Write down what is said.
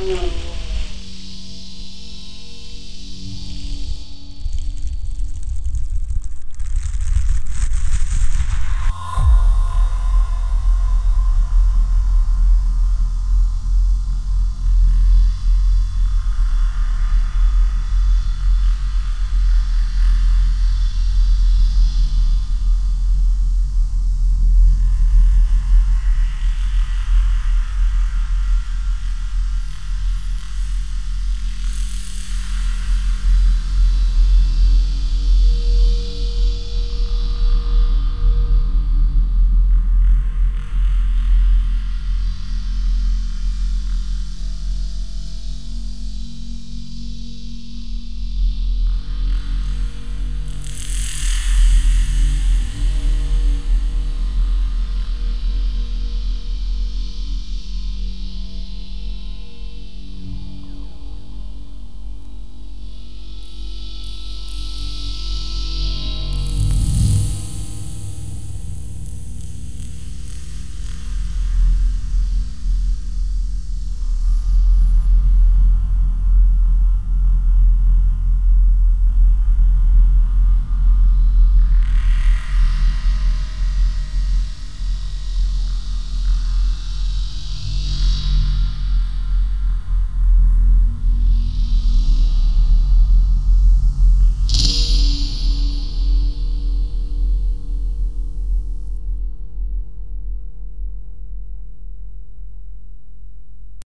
Amen.